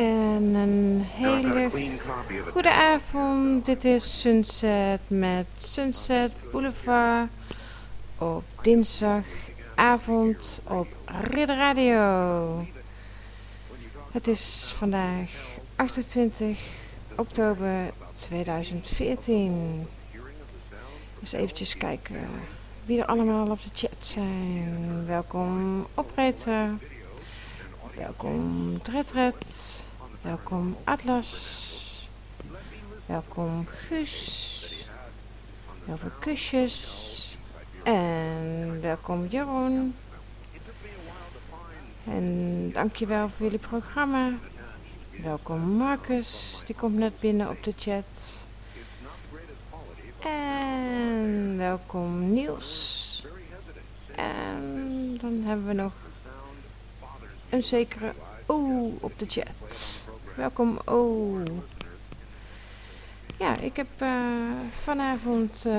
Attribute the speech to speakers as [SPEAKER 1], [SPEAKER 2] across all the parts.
[SPEAKER 1] En een hele goede avond. Dit is Sunset met Sunset Boulevard op dinsdagavond op Ridder Radio. Het is vandaag 28 oktober 2014. Eens eventjes kijken wie er allemaal op de chat zijn. Welkom operator. Welkom Tretret. Welkom Atlas. Welkom Guus. Heel veel kusjes. En welkom Jeroen. En dankjewel voor jullie programma. Welkom Marcus, die komt net binnen op de chat. En welkom Niels. En dan hebben we nog een zekere O op de chat. Welkom O. Ja, ik heb uh, vanavond uh,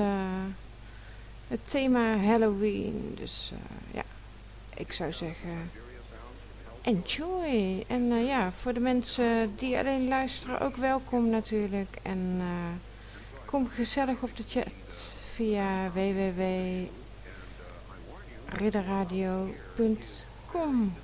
[SPEAKER 1] het thema Halloween. Dus uh, ja, ik zou zeggen enjoy. En ja, voor de mensen die alleen luisteren ook welkom natuurlijk. En kom gezellig op de chat via www.ridderradio.com.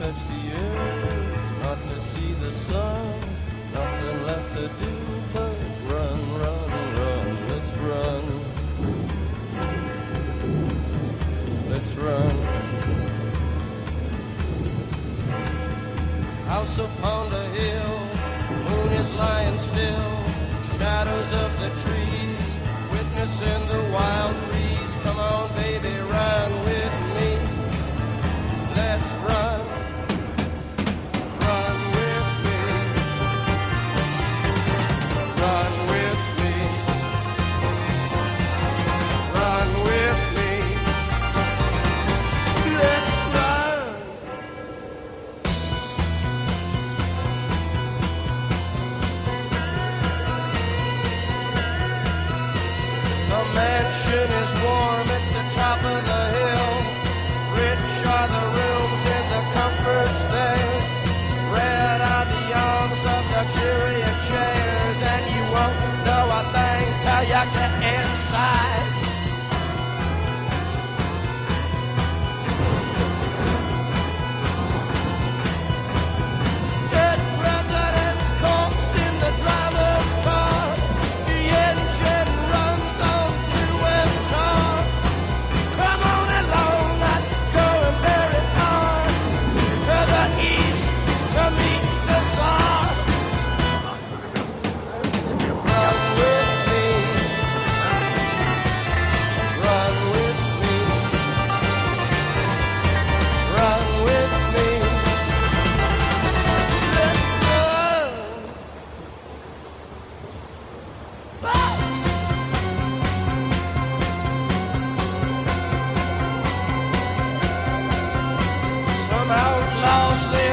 [SPEAKER 2] the ears, not to see the sun. Nothing left to do but run, run, run. Let's run. Let's run. House upon the hill, moon is lying still. Shadows of the trees, witnessing the wild about lost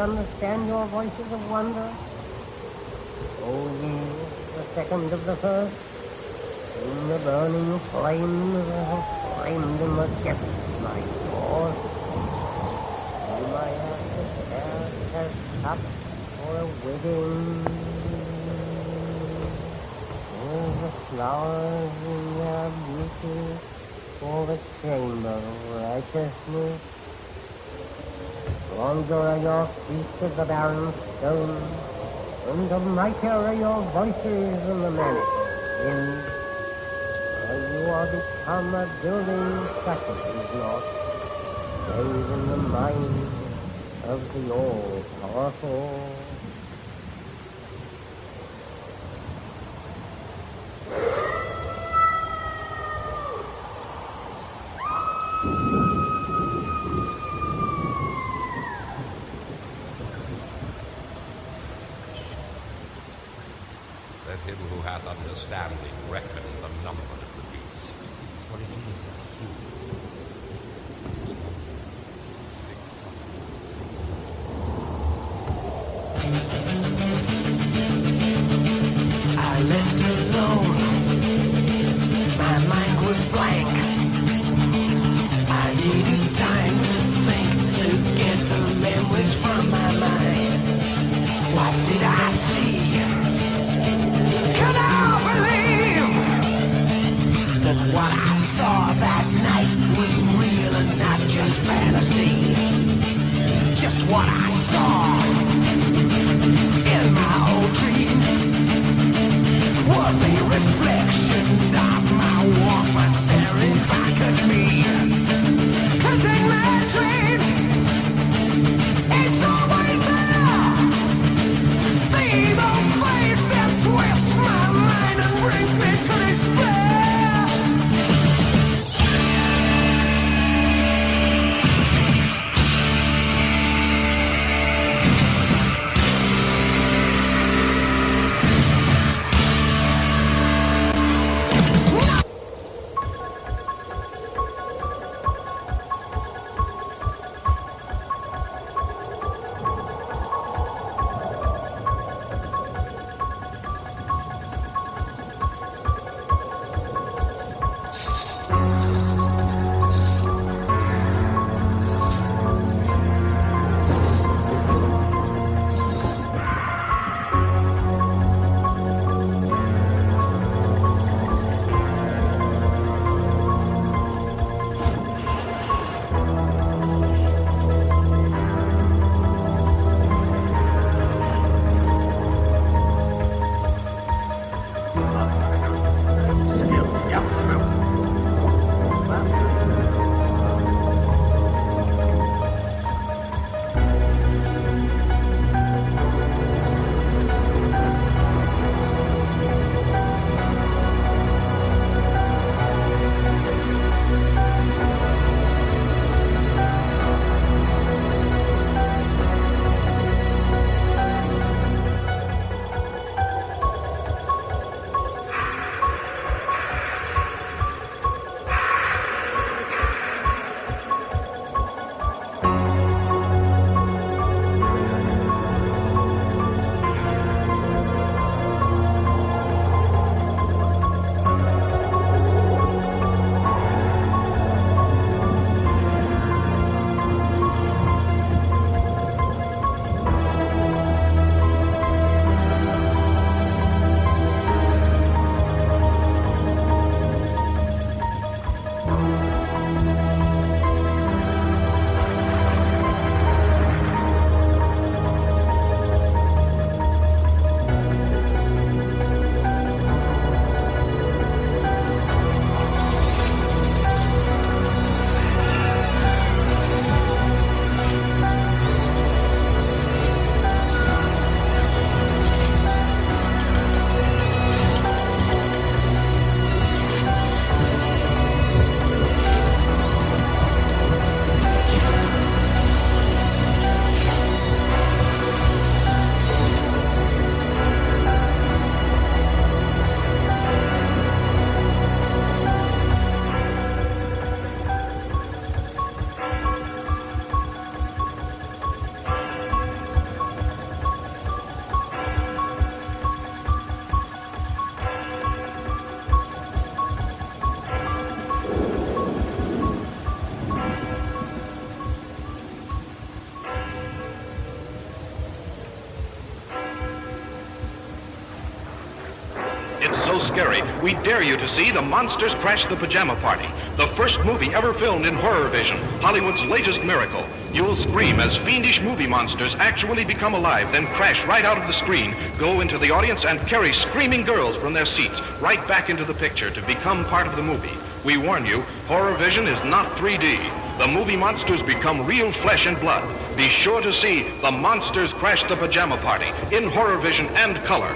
[SPEAKER 3] understand your voices of wonder? Oh, ye, the second of the first, in the burning flames that have flamed in the depths like yours. You might have to cast a cup for a wedding. Oh, the flowers in their beauty for the chamber of righteousness. Longer are your feet of the barren stone, and the mightier are your voices than the manifold winds. For oh, you are become a building faculties not, save in the mind of the all-powerful.
[SPEAKER 4] We dare you to see The Monsters Crash the Pajama Party, the first movie ever filmed in Horror Vision, Hollywood's latest miracle. You'll scream as fiendish movie monsters actually become alive, then crash right out of the screen, go into the audience, and carry screaming girls from their seats right back into the picture to become part of the movie. We warn you, Horror Vision is not 3D. The movie monsters become real flesh and blood. Be sure to see The Monsters Crash the Pajama Party in Horror Vision and color.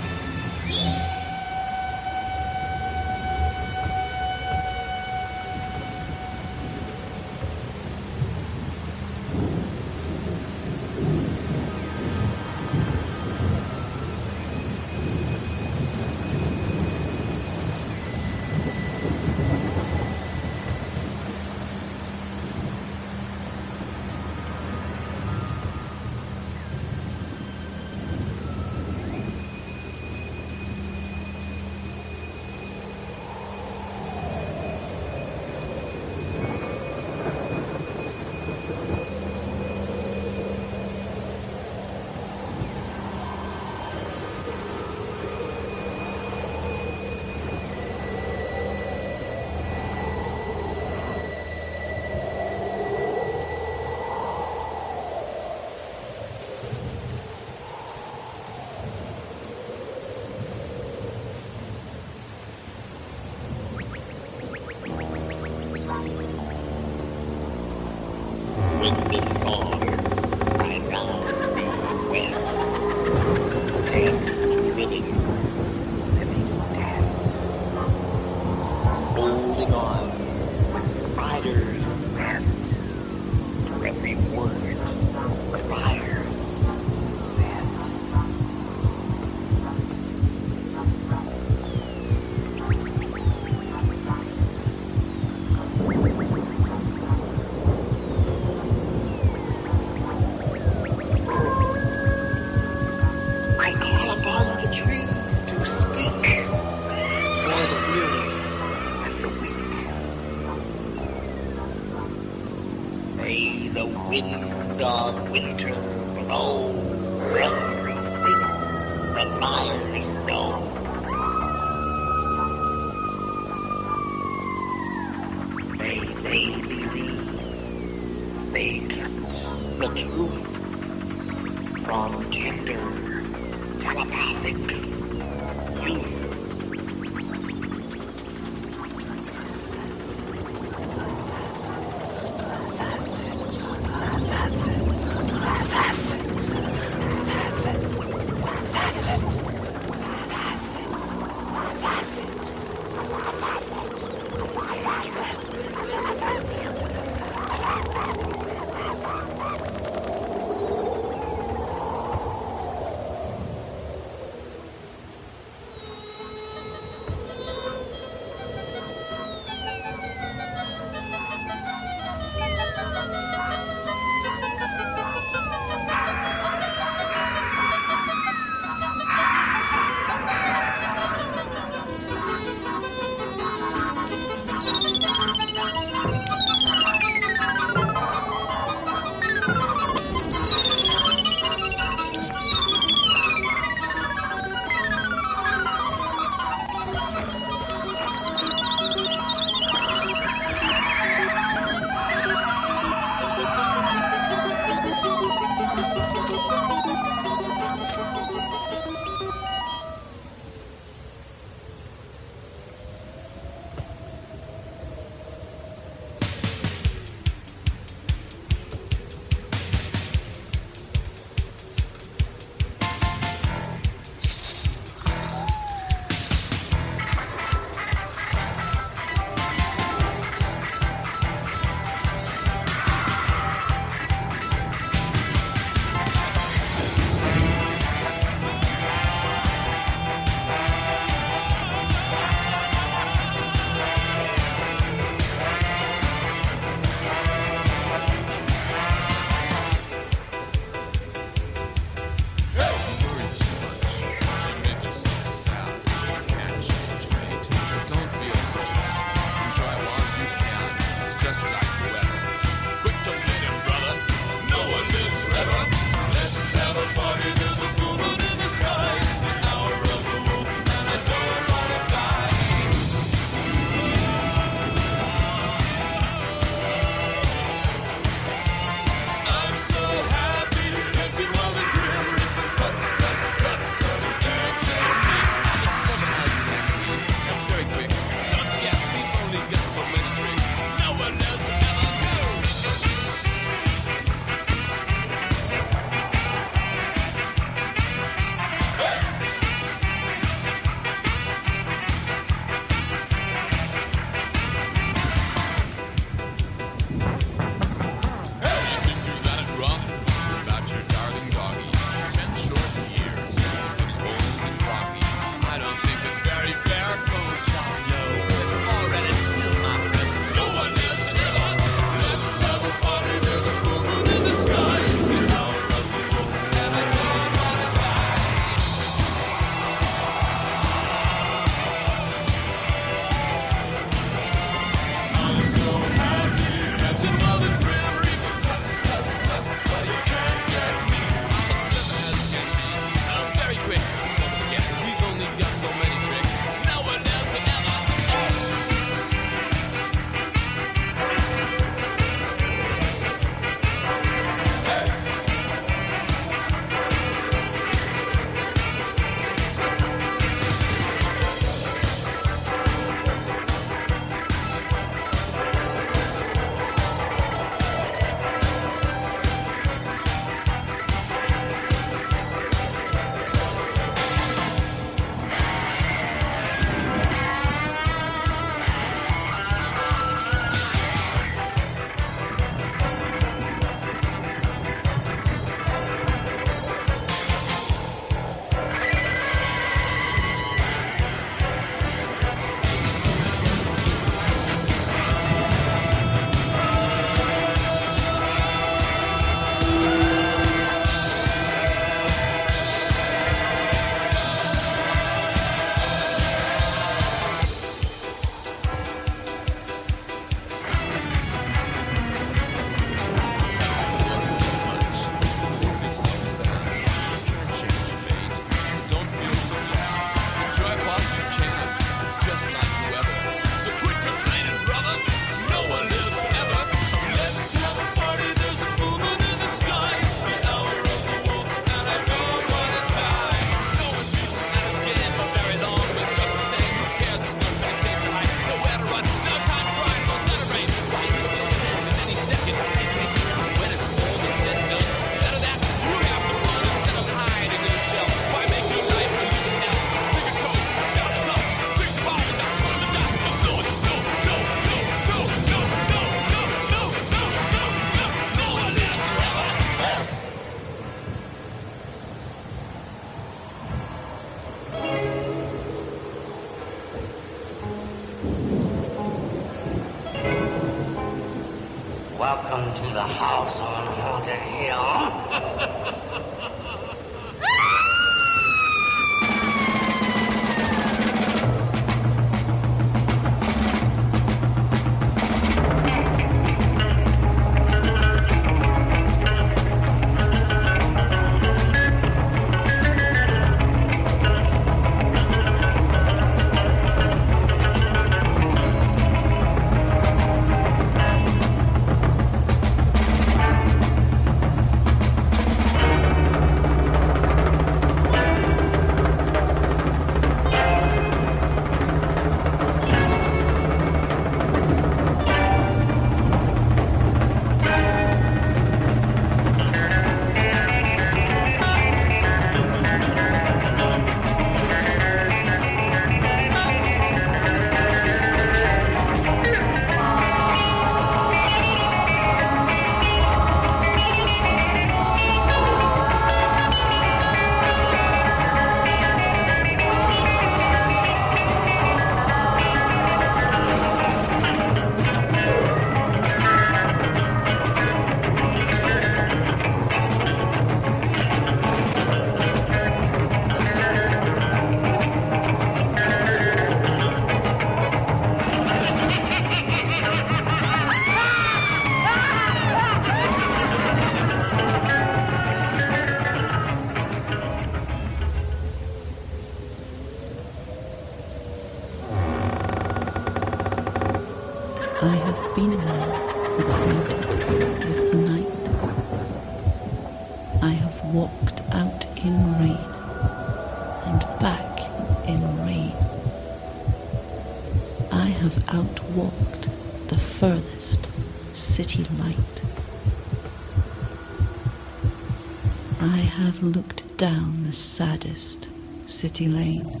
[SPEAKER 5] City lane.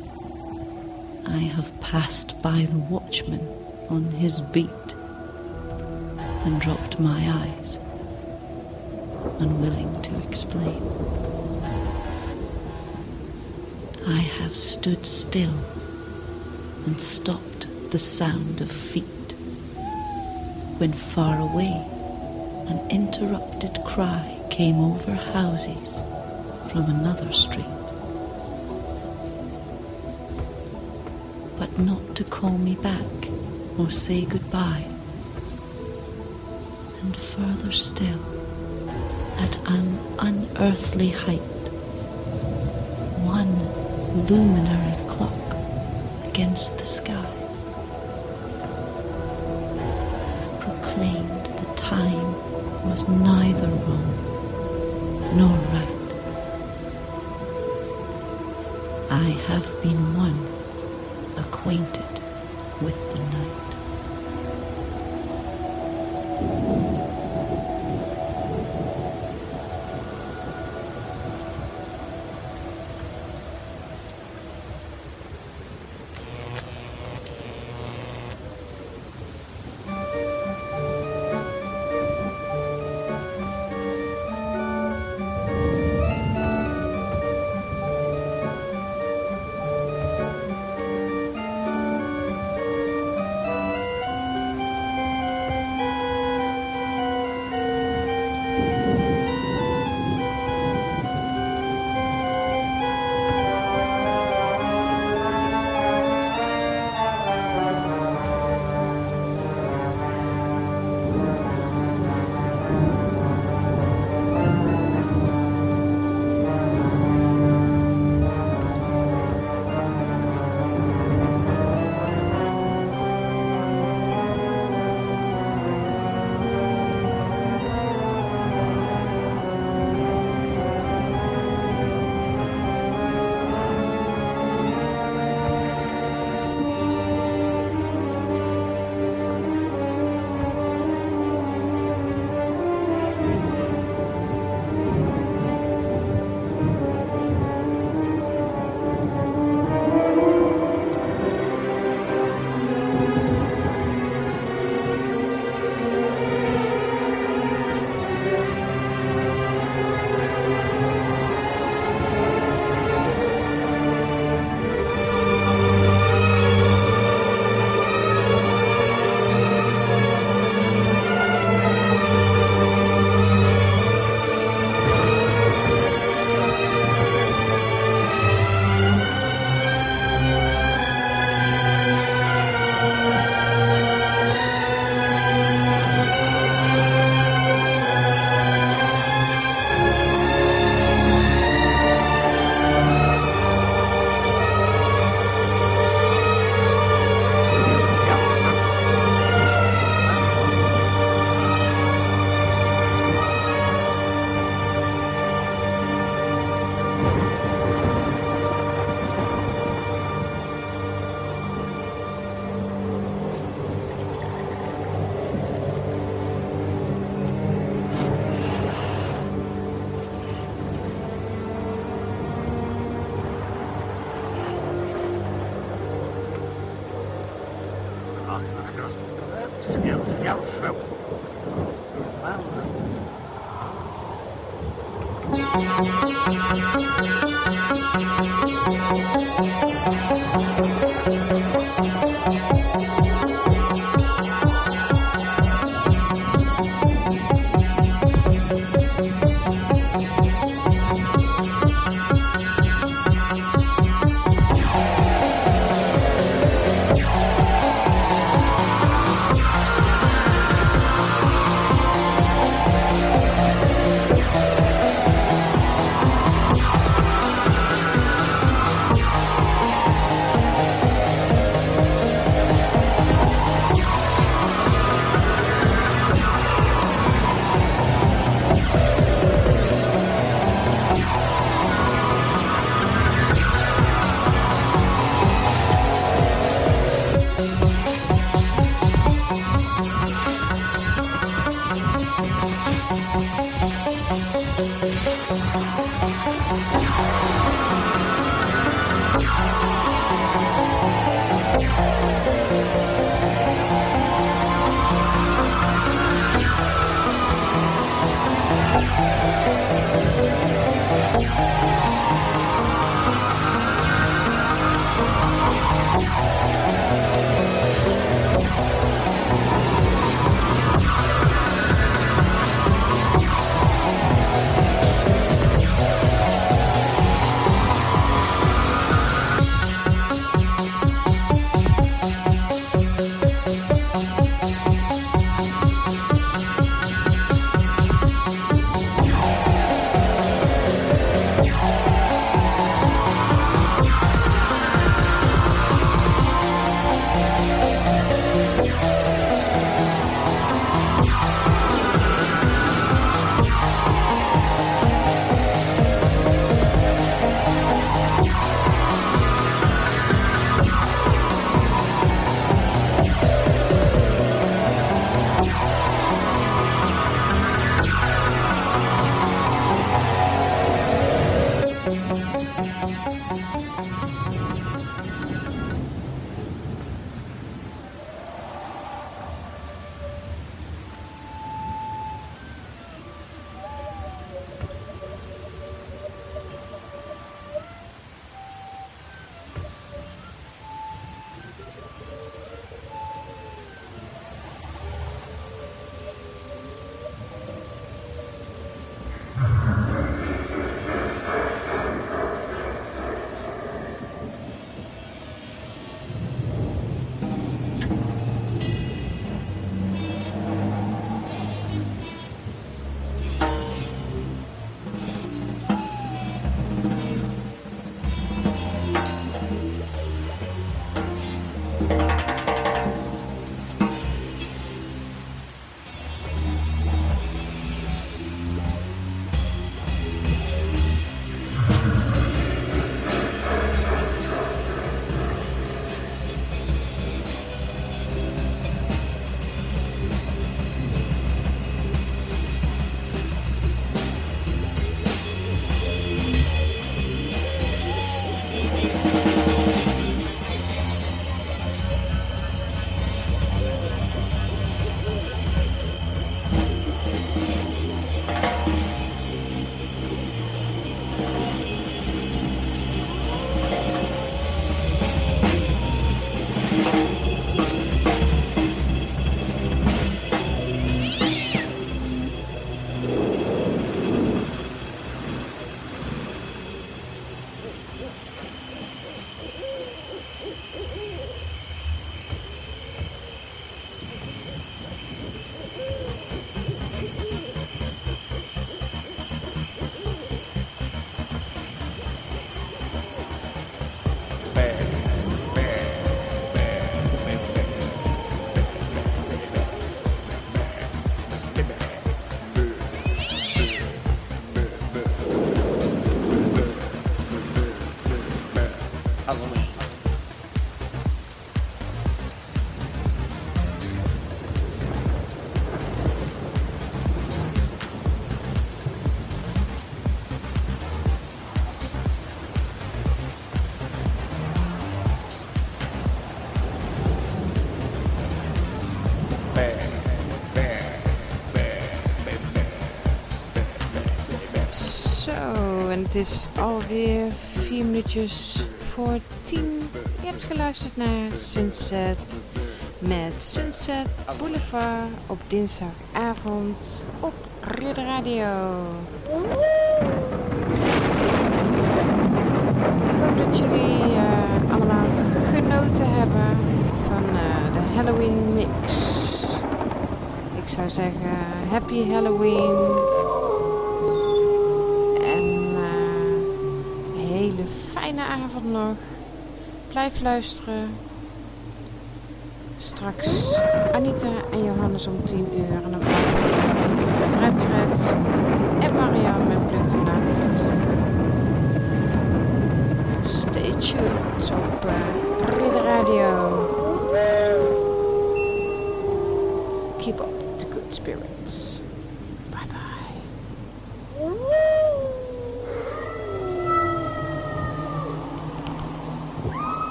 [SPEAKER 5] I have passed by the watchman on his beat and dropped my eyes, unwilling to explain. I have stood still and stopped the sound of feet when far away an interrupted cry came over houses from another street. Not to call me back or say goodbye. And further still, at an unearthly height, one luminary clock against the sky proclaimed the time was neither wrong nor right. I have been one Zo,
[SPEAKER 6] en
[SPEAKER 1] het is alweer vier minuutjes voor 10. Je hebt geluisterd naar Sunset met Sunset Boulevard op dinsdagavond op Ridder Radio. Ik hoop dat jullie eh, allemaal genoten hebben van eh, de Halloween mix. Zou zeggen, happy Halloween. En eh, een hele fijne avond nog. Blijf luisteren. Straks Anita en Johannes om 10 uur en om 11 uur. Tred en Marianne met Pluk de Nacht. Stay tuned op uh, Radio. Spirits.